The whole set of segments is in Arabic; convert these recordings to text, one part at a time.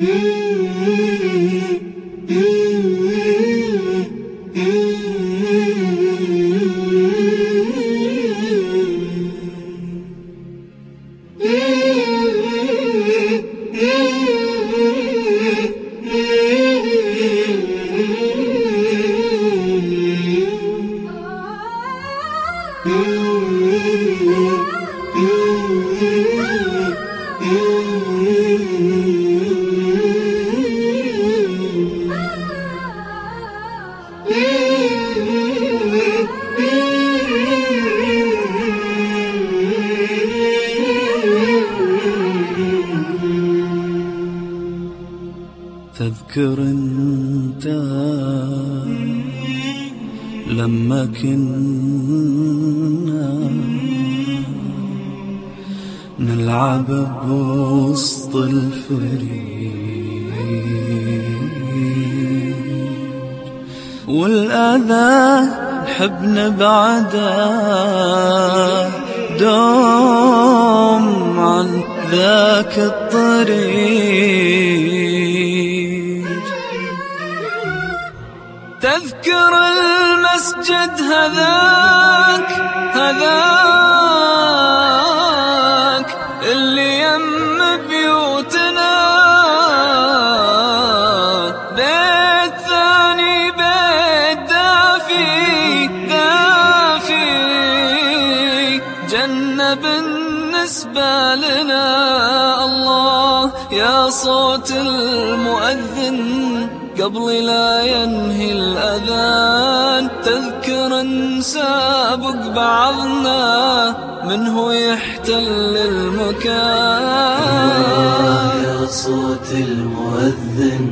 Mm-hmm. تذكر انت لما كنا نلعب بوسط الفريق. والأذى نحب نبعده دوم عن ذاك تذكر المسجد هذاك هذاك اللي يم بيوتنا. بيت ثاني بيت دافي دافي. جنة بالنسبة لنا الله يا صوت المؤذن. قبل لا ينهي الأذان تذكر نسابق بعضنا منه يحتل المكان. يا صوت المؤذن.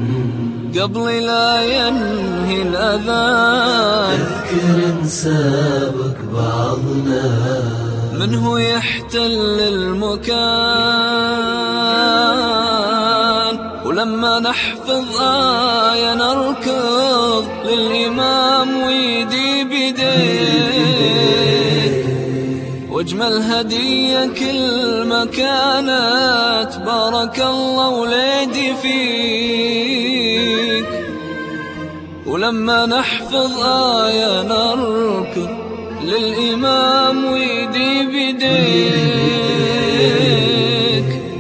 قبل لا ينهي الأذان. تذكر نسابق بعضنا منه يحتل المكان؟ ولما نحفظ آية نركض للإمام ويدي بيديه. واجمل هدية كل ما كانت بارك الله وليدي فيك. ولما نحفظ آية نركض للإمام ويدي بيديك.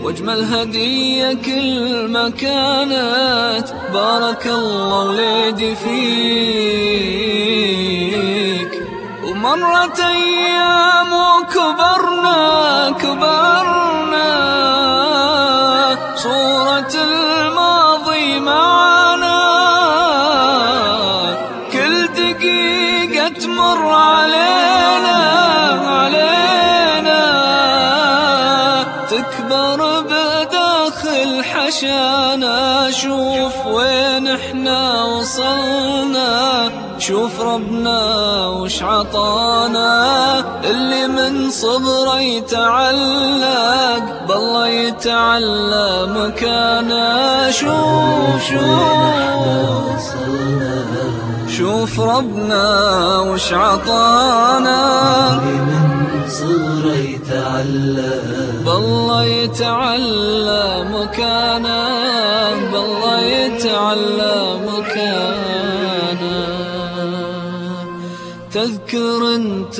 واجمل هدية كل ما كانت. بارك الله وليدي فيك. ومرت أيام وكبرنا كبرنا. صورة الماضي معنا. كل دقيقة تمر علينا تكبر بداخل حشانا شوف وين إحنا وصلنا. شوف ربنا وش عطانا. اللي من صغره يتعلق بالله يتعلى مكانه. شوف شوف. شوف ربنا وش عطانا. من صغره يتعلم بالله يتعلى مكانه بالله يتعلى مكانه تذكر أنت